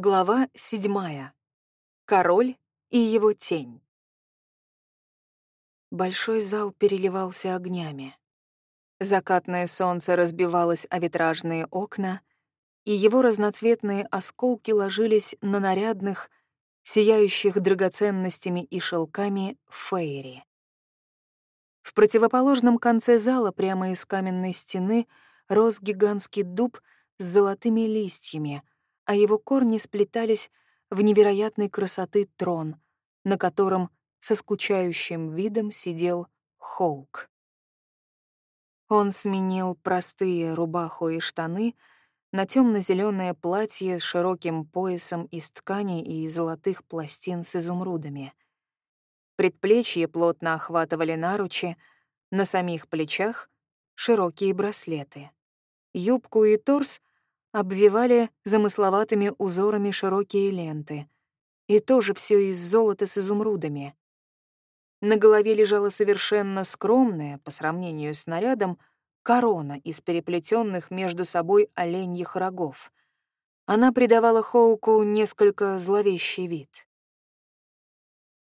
Глава седьмая. Король и его тень. Большой зал переливался огнями. Закатное солнце разбивалось о витражные окна, и его разноцветные осколки ложились на нарядных, сияющих драгоценностями и шелками фейри. В противоположном конце зала, прямо из каменной стены, рос гигантский дуб с золотыми листьями, а его корни сплетались в невероятной красоты трон, на котором со скучающим видом сидел Хоук. Он сменил простые рубаху и штаны — на темно-зеленое платье с широким поясом из ткани и золотых пластин с изумрудами. Предплечья плотно охватывали наручи, на самих плечах — широкие браслеты. Юбку и торс обвивали замысловатыми узорами широкие ленты. И тоже все из золота с изумрудами. На голове лежала совершенно скромная, по сравнению с нарядом, корона из переплетенных между собой оленьих рогов. Она придавала Хоуку несколько зловещий вид.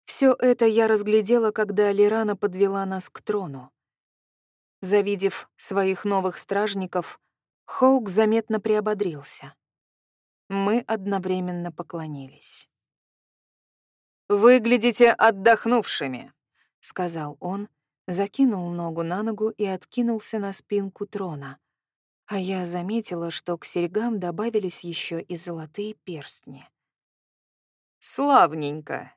Все это я разглядела, когда Лирана подвела нас к трону. Завидев своих новых стражников, Хоук заметно приободрился. Мы одновременно поклонились. «Выглядите отдохнувшими», — сказал он, — закинул ногу на ногу и откинулся на спинку трона. А я заметила, что к серьгам добавились еще и золотые перстни. «Славненько!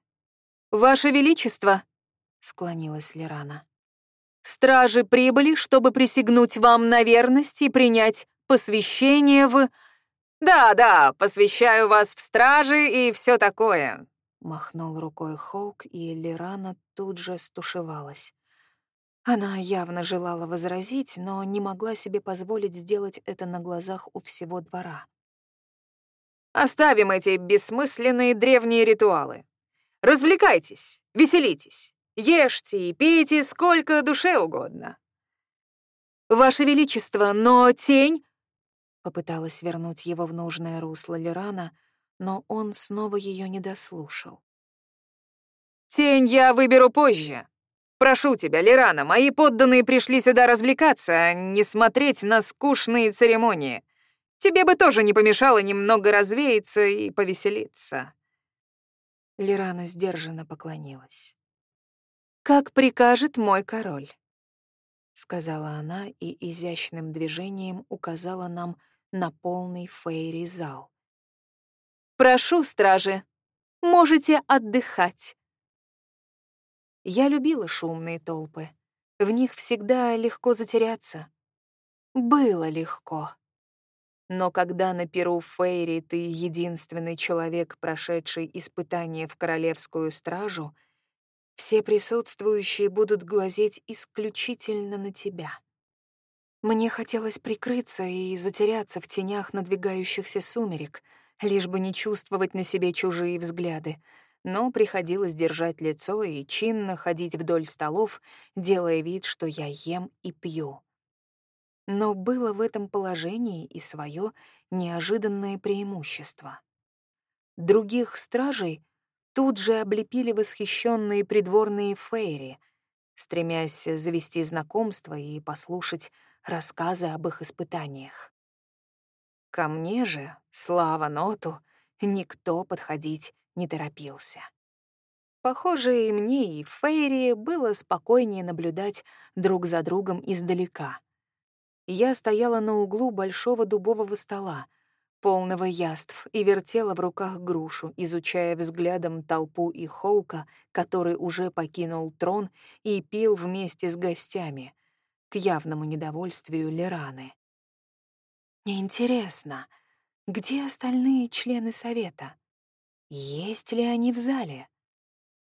Ваше Величество!» — склонилась Лерана. «Стражи прибыли, чтобы присягнуть вам на верность и принять посвящение в...» «Да-да, посвящаю вас в стражи и все такое», — махнул рукой Хоук, и Лерана тут же стушевалась. Она явно желала возразить, но не могла себе позволить сделать это на глазах у всего двора. «Оставим эти бессмысленные древние ритуалы. Развлекайтесь, веселитесь, ешьте и пейте сколько душе угодно». «Ваше Величество, но тень...» Попыталась вернуть его в нужное русло Лерана, но он снова ее не дослушал. «Тень я выберу позже», Прошу тебя, Лирана, мои подданные пришли сюда развлекаться, а не смотреть на скучные церемонии. Тебе бы тоже не помешало немного развеяться и повеселиться». Лирана сдержанно поклонилась. «Как прикажет мой король», — сказала она и изящным движением указала нам на полный фейри зал. «Прошу, стражи, можете отдыхать. Я любила шумные толпы. В них всегда легко затеряться. Было легко. Но когда на Перу Фейри ты единственный человек, прошедший испытание в королевскую стражу, все присутствующие будут глазеть исключительно на тебя. Мне хотелось прикрыться и затеряться в тенях надвигающихся сумерек, лишь бы не чувствовать на себе чужие взгляды — но приходилось держать лицо и чинно ходить вдоль столов, делая вид, что я ем и пью. Но было в этом положении и свое неожиданное преимущество. Других стражей тут же облепили восхищенные придворные фейри, стремясь завести знакомство и послушать рассказы об их испытаниях. Ко мне же, слава ноту, никто подходить не торопился. Похоже, и мне, и Фейри было спокойнее наблюдать друг за другом издалека. Я стояла на углу большого дубового стола, полного яств, и вертела в руках грушу, изучая взглядом толпу и Хоука, который уже покинул трон и пил вместе с гостями, к явному недовольствию Лераны. Интересно, где остальные члены совета? Есть ли они в зале?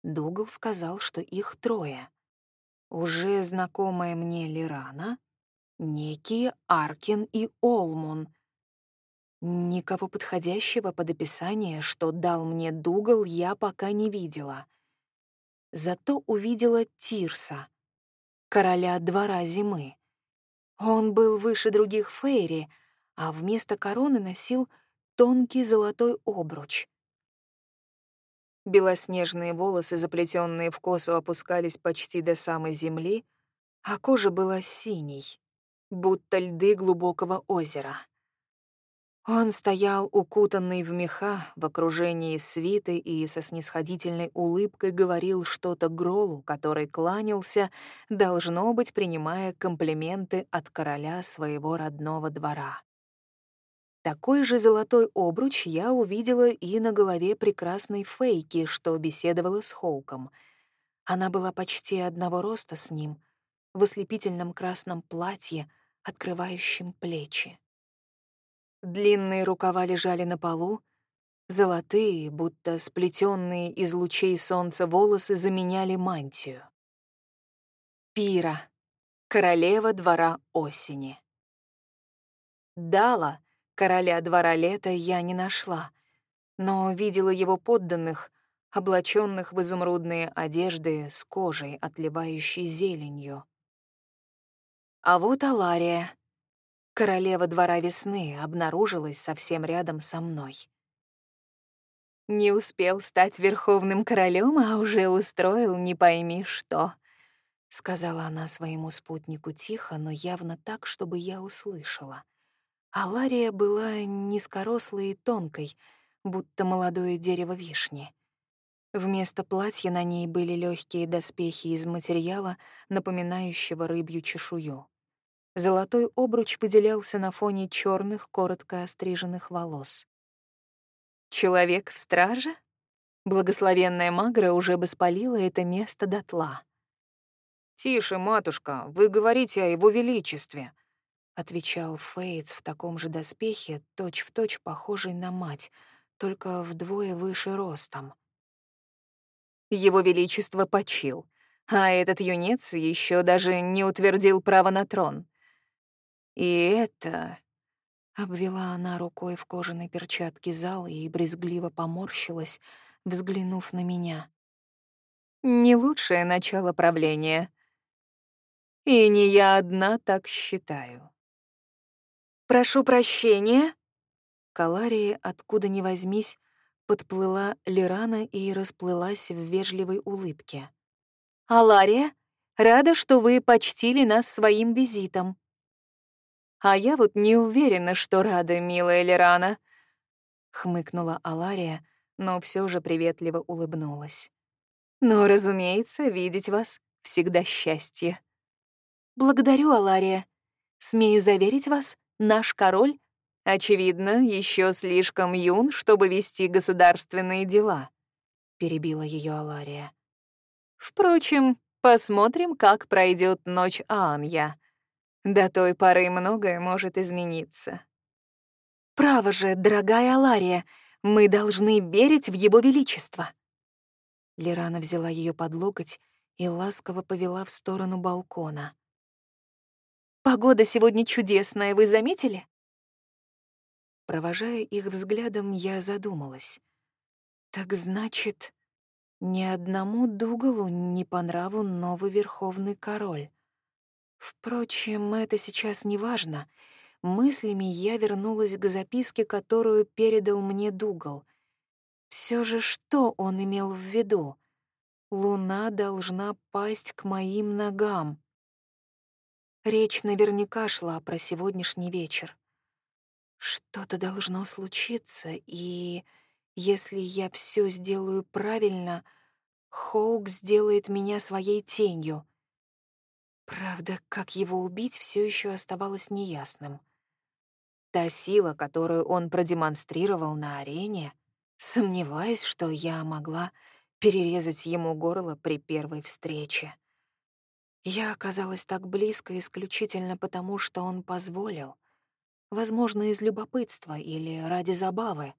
Дугал сказал, что их трое. Уже знакомая мне Лирана, некие Аркин и Олмун. Никого подходящего под описание, что дал мне Дугал, я пока не видела. Зато увидела Тирса, короля двора зимы. Он был выше других Фейри, а вместо короны носил тонкий золотой обруч. Белоснежные волосы, заплетенные в косу, опускались почти до самой земли, а кожа была синей, будто льды глубокого озера. Он стоял укутанный в меха, в окружении свиты и со снисходительной улыбкой говорил что-то Гролу, который кланялся, должно быть, принимая комплименты от короля своего родного двора. Такой же золотой обруч я увидела и на голове прекрасной Фейки, что беседовала с Хоуком. Она была почти одного роста с ним, в ослепительном красном платье, открывающем плечи. Длинные рукава лежали на полу, золотые, будто сплетенные из лучей солнца волосы заменяли мантию. Пира, королева двора осени. Дала, короля двора лета, я не нашла, но видела его подданных, облаченных в изумрудные одежды с кожей, отливающей зеленью. А вот Алария, королева двора весны, обнаружилась совсем рядом со мной. Не успел стать верховным королем, а уже устроил не пойми что, — сказала она своему спутнику тихо, но явно так, чтобы я услышала. А Лария была низкорослой и тонкой, будто молодое дерево вишни. Вместо платья на ней были легкие доспехи из материала, напоминающего рыбью чешую. Золотой обруч выделялся на фоне черных, коротко остриженных волос. «Человек в страже?» Благословенная Магра уже бы спалила это место дотла. «Тише, матушка, вы говорите о его величестве», — отвечал Фейтс в таком же доспехе, точь-в-точь точь похожий на мать, только вдвое выше ростом. Его величество почил, а этот юнец еще даже не утвердил право на трон. И это... Обвела она рукой в кожаной перчатке зал и брезгливо поморщилась, взглянув на меня. Не лучшее начало правления. И не я одна так считаю. «Прошу прощения». Каларии, откуда ни возьмись, подплыла Лирана и расплылась в вежливой улыбке. «Алария, рада, что вы почтили нас своим визитом. А я вот не уверена, что рада, милая Лерана. Хмыкнула Алария, но все же приветливо улыбнулась. Но, разумеется, видеть вас всегда счастье. Благодарю, Алария. Смею заверить вас, наш король, очевидно, еще слишком юн, чтобы вести государственные дела, перебила ее Алария. Впрочем, посмотрим, как пройдет ночь Анья. До той поры многое может измениться. Право же, дорогая Алария, мы должны верить в его величество. Лерана взяла ее под локоть и ласково повела в сторону балкона. Погода сегодня чудесная, вы заметили? Провожая их взглядом, я задумалась. Так значит, ни одному Дугалу не по нраву новый верховный король. Впрочем, это сейчас не важно. Мыслями я вернулась к записке, которую передал мне Дугал. Все же что он имел в виду? Луна должна пасть к моим ногам. Речь наверняка шла про сегодняшний вечер. Что-то должно случиться, и если я все сделаю правильно, Хоук сделает меня своей тенью — Правда, как его убить, все еще оставалось неясным. Та сила, которую он продемонстрировал на арене, сомневаюсь, что я могла перерезать ему горло при первой встрече. Я оказалась так близко исключительно потому, что он позволил. Возможно, из любопытства или ради забавы.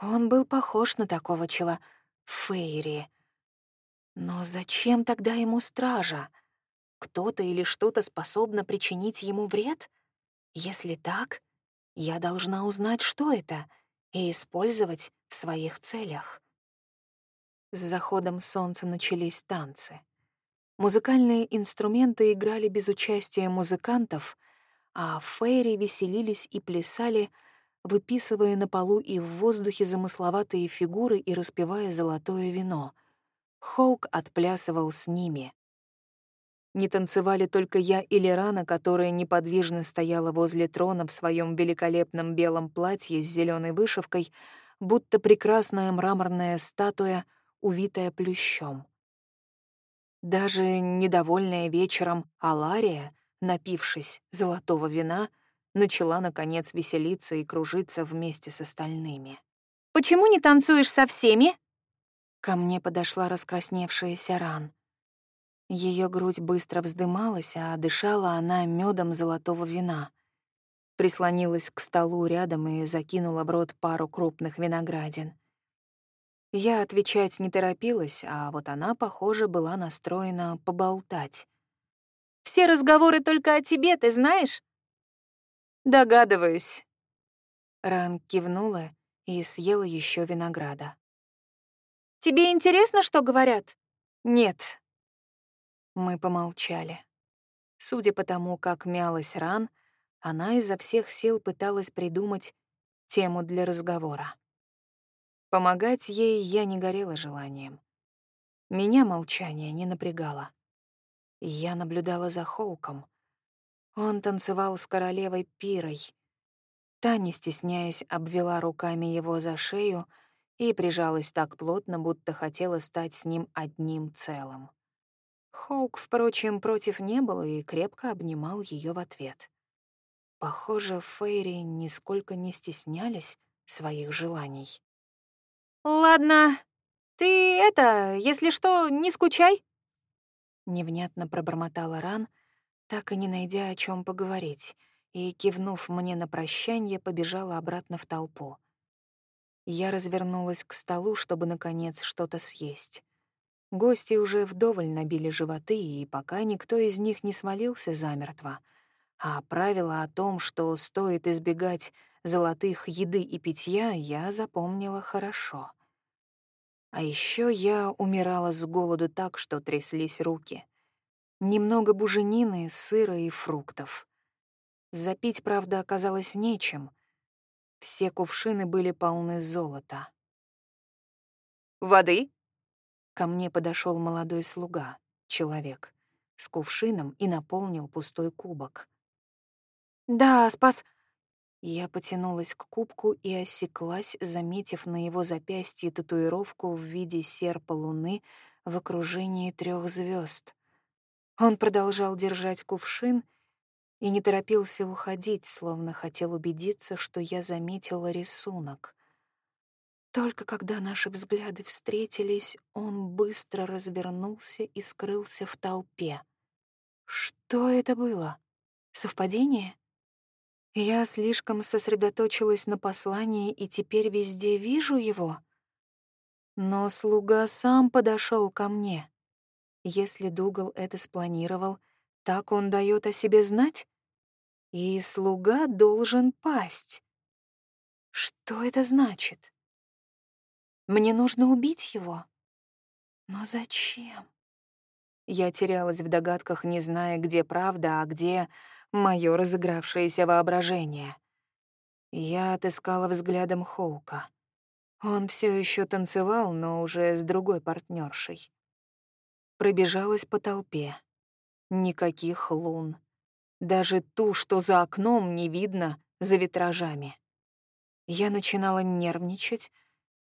Он был похож на такого чела Фейри — но зачем тогда ему стража? Кто-то или что-то способно причинить ему вред? Если так, я должна узнать, что это, и использовать в своих целях. С заходом солнца начались танцы. Музыкальные инструменты играли без участия музыкантов, а фейри веселились и плясали, выписывая на полу и в воздухе замысловатые фигуры и распивая золотое вино. Хоук отплясывал с ними. Не танцевали только я и Лерана, которая неподвижно стояла возле трона в своем великолепном белом платье с зеленой вышивкой, будто прекрасная мраморная статуя, увитая плющом. Даже недовольная вечером Алария, напившись золотого вина, начала, наконец, веселиться и кружиться вместе с остальными. «Почему не танцуешь со всеми?» Ко мне подошла раскрасневшаяся Ран. Ее грудь быстро вздымалась, а дышала она медом золотого вина. Прислонилась к столу рядом и закинула в рот пару крупных виноградин. Я отвечать не торопилась, а вот она, похоже, была настроена поболтать. «Все разговоры только о тебе, ты знаешь?» «Догадываюсь». Ран кивнула и съела еще винограда. «Тебе интересно, что говорят?» «Нет», мы помолчали. Судя по тому, как мялась ран, она изо всех сил пыталась придумать тему для разговора. Помогать ей я не горела желанием. Меня молчание не напрягало. Я наблюдала за Хоуком. Он танцевал с королевой Пирой. Та, не стесняясь, обвела руками его за шею и прижалась так плотно, будто хотела стать с ним одним целым. Хоук, впрочем, против не был и крепко обнимал ее в ответ. Похоже, Фейри нисколько не стеснялись своих желаний. «Ладно, ты это, если что, не скучай!» Невнятно пробормотала Ран, так и не найдя о чем поговорить, и, кивнув мне на прощанье, побежала обратно в толпу. Я развернулась к столу, чтобы, наконец, что-то съесть. Гости уже вдоволь набили животы, и пока никто из них не свалился замертво. А правило о том, что стоит избегать золотых еды и питья, я запомнила хорошо. А еще я умирала с голоду так, что тряслись руки. Немного буженины, сыра и фруктов. Запить, правда, оказалось нечем. Все кувшины были полны золота. «Воды?» Ко мне подошел молодой слуга, человек, с кувшином и наполнил пустой кубок. «Да, спас...» Я потянулась к кубку и осеклась, заметив на его запястье татуировку в виде серпа луны в окружении трех звезд. Он продолжал держать кувшин и не торопился уходить, словно хотел убедиться, что я заметила рисунок. Только когда наши взгляды встретились, он быстро развернулся и скрылся в толпе. Что это было? Совпадение? Я слишком сосредоточилась на послании и теперь везде вижу его. Но слуга сам подошел ко мне. Если Дугал это спланировал, так он дает о себе знать? И слуга должен пасть. Что это значит? Мне нужно убить его. Но зачем? Я терялась в догадках, не зная, где правда, а где мое разыгравшееся воображение. Я отыскала взглядом Хоука. Он все еще танцевал, но уже с другой партнершей. Пробежалась по толпе. Никаких лун. Даже ту, что за окном, не видно за витражами. Я начинала нервничать,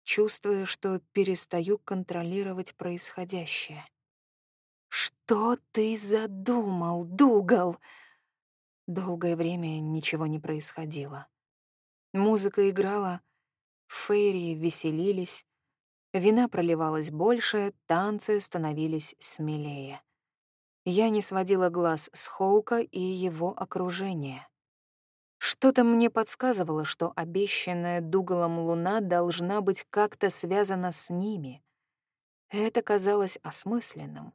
чувствуя, что перестаю контролировать происходящее. «Что ты задумал, Дугал?» Долгое время ничего не происходило. Музыка играла, фейри веселились, вина проливалась больше, танцы становились смелее. Я не сводила глаз с Хоука и его окружения. Что-то мне подсказывало, что обещанная Дугалом луна должна быть как-то связана с ними. Это казалось осмысленным.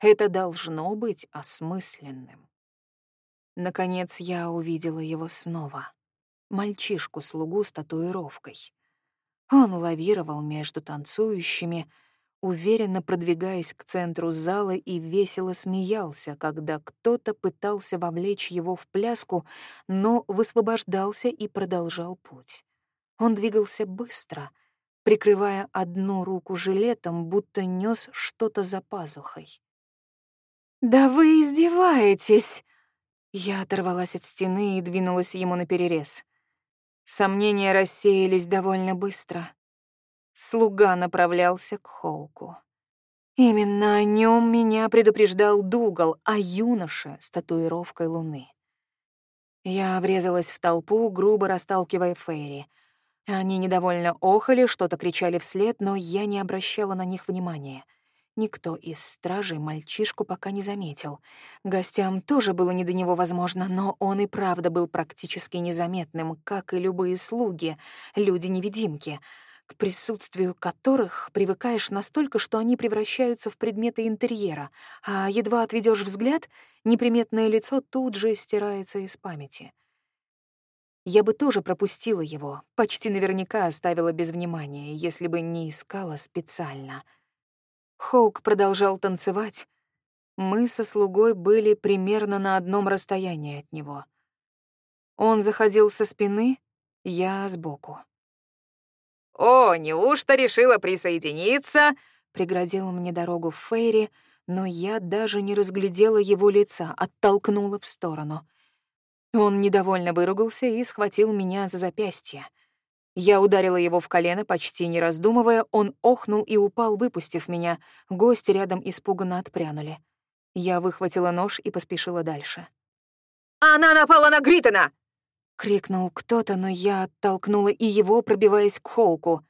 Это должно быть осмысленным. Наконец я увидела его снова. Мальчишку-слугу с татуировкой. Он лавировал между танцующими, уверенно продвигаясь к центру зала и весело смеялся, когда кто-то пытался вовлечь его в пляску, но высвобождался и продолжал путь. Он двигался быстро, прикрывая одну руку жилетом, будто нес что-то за пазухой. «Да вы издеваетесь!» Я оторвалась от стены и двинулась ему на перерез. Сомнения рассеялись довольно быстро. Слуга направлялся к Хоуку. Именно о нем меня предупреждал Дугал, а юноша с татуировкой луны. Я врезалась в толпу, грубо расталкивая Фейри. Они недовольно охали, что-то кричали вслед, но я не обращала на них внимания — Никто из стражей мальчишку пока не заметил. Гостям тоже было не до него, возможно, но он и правда был практически незаметным, как и любые слуги, люди-невидимки, к присутствию которых привыкаешь настолько, что они превращаются в предметы интерьера, а едва отведешь взгляд, неприметное лицо тут же стирается из памяти. Я бы тоже пропустила его, почти наверняка оставила без внимания, если бы не искала специально — Хоук продолжал танцевать. Мы со слугой были примерно на одном расстоянии от него. Он заходил со спины, я сбоку. «О, неужто решила присоединиться?» — преградил мне дорогу Фейри, но я даже не разглядела его лица, оттолкнула в сторону. Он недовольно выругался и схватил меня за запястье. Я ударила его в колено, почти не раздумывая, он охнул и упал, выпустив меня. Гости рядом испуганно отпрянули. Я выхватила нож и поспешила дальше. «Она напала на Гриттона!» — крикнул кто-то, но я оттолкнула и его, пробиваясь к Хоуку.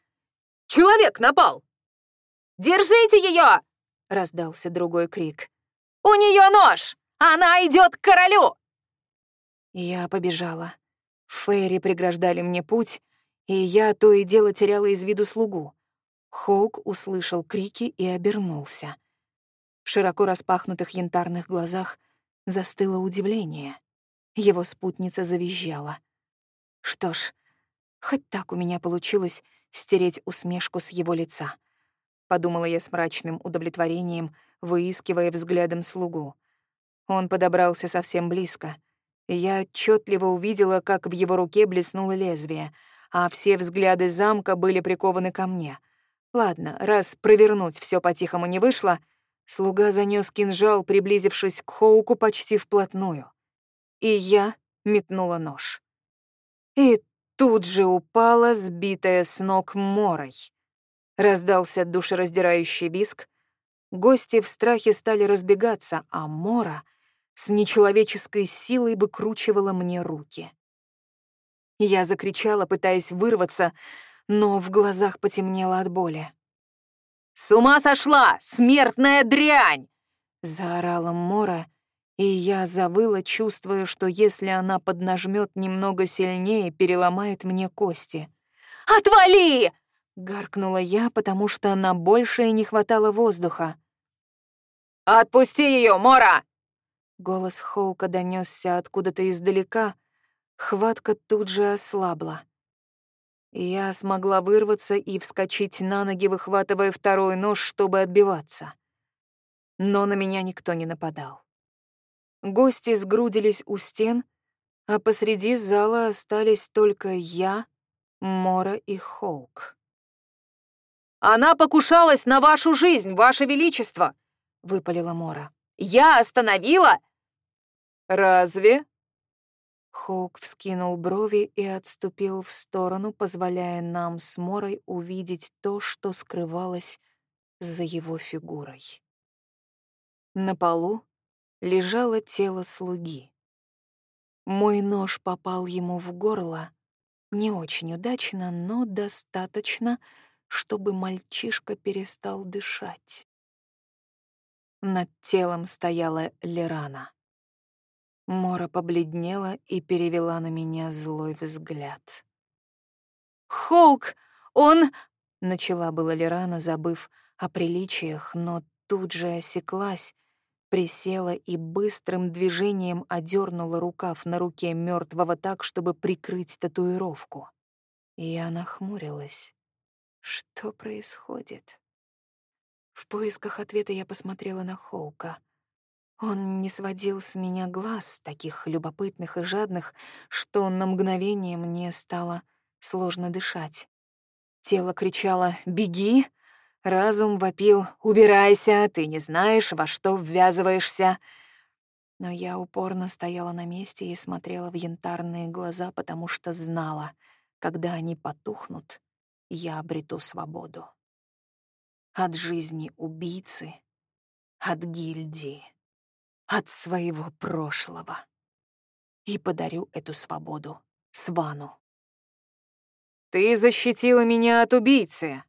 «Человек напал! Держите ее! раздался другой крик. «У нее нож! Она идет к королю!» Я побежала. Фейри преграждали мне путь, и я то и дело теряла из виду слугу. Хоук услышал крики и обернулся. В широко распахнутых янтарных глазах застыло удивление. Его спутница завизжала. Что ж, хоть так у меня получилось стереть усмешку с его лица. Подумала я с мрачным удовлетворением, выискивая взглядом слугу. Он подобрался совсем близко. Я отчетливо увидела, как в его руке блеснуло лезвие — а все взгляды замка были прикованы ко мне. Ладно, раз провернуть все по-тихому не вышло, слуга занёс кинжал, приблизившись к Хоуку почти вплотную. И я метнула нож. И тут же упала, сбитая с ног морой. Раздался душераздирающий виск. Гости в страхе стали разбегаться, а Мора с нечеловеческой силой выкручивала мне руки. Я закричала, пытаясь вырваться, но в глазах потемнело от боли. «С ума сошла! Смертная дрянь!» — заорала Мора, и я завыла, чувствуя, что если она поднажмет немного сильнее, переломает мне кости. «Отвали!» — гаркнула я, потому что на большее не хватало воздуха. «Отпусти ее, Мора!» Голос Хоука донесся откуда-то издалека — Хватка тут же ослабла. Я смогла вырваться и вскочить на ноги, выхватывая второй нож, чтобы отбиваться. Но на меня никто не нападал. Гости сгрудились у стен, а посреди зала остались только я, Мора и Хоук. «Она покушалась на вашу жизнь, ваше величество!» — выпалила Мора. «Я остановила!» «Разве?» Хоук вскинул брови и отступил в сторону, позволяя нам с Морой увидеть то, что скрывалось за его фигурой. На полу лежало тело слуги. Мой нож попал ему в горло, не очень удачно, но достаточно, чтобы мальчишка перестал дышать. Над телом стояла Лерана. Мора побледнела и перевела на меня злой взгляд. «Хоук, он...» — начала была Лерана, забыв о приличиях, но тут же осеклась, присела и быстрым движением одернула рукав на руке мертвого так, чтобы прикрыть татуировку. Я нахмурилась. Что происходит? В поисках ответа я посмотрела на Хоука. Он не сводил с меня глаз, таких любопытных и жадных, что на мгновение мне стало сложно дышать. Тело кричало «Беги!», разум вопил «Убирайся, ты не знаешь, во что ввязываешься!» Но я упорно стояла на месте и смотрела в янтарные глаза, потому что знала, когда они потухнут, я обрету свободу. От жизни убийцы, от гильдии, от своего прошлого. И подарю эту свободу Свану. «Ты защитила меня от убийцы,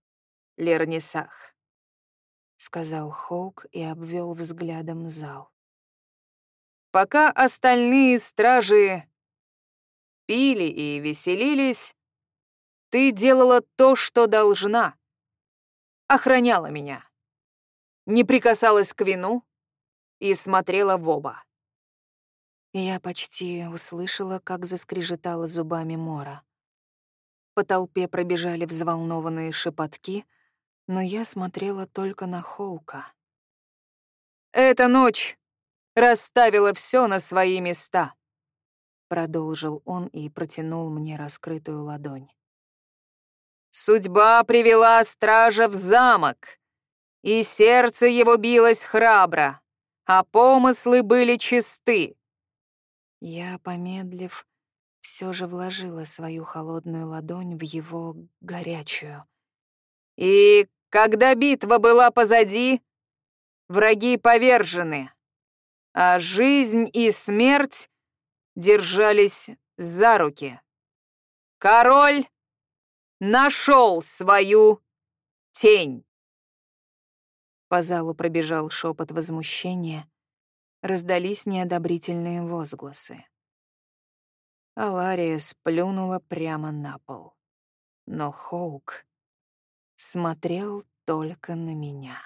Лернисах», — сказал Хоук и обвел взглядом зал. «Пока остальные стражи пили и веселились, ты делала то, что должна. Охраняла меня. Не прикасалась к вину и смотрела в оба. Я почти услышала, как заскрежетала зубами Мора. По толпе пробежали взволнованные шепотки, но я смотрела только на Хоука. «Эта ночь расставила все на свои места», — продолжил он и протянул мне раскрытую ладонь. Судьба привела стража в замок, и сердце его билось храбро, а помыслы были чисты. Я, помедлив, все же вложила свою холодную ладонь в его горячую. И когда битва была позади, враги повержены, а жизнь и смерть держались за руки. Король нашел свою тень. По залу пробежал шепот возмущения, раздались неодобрительные возгласы. Алария сплюнула прямо на пол. Но Хоук смотрел только на меня.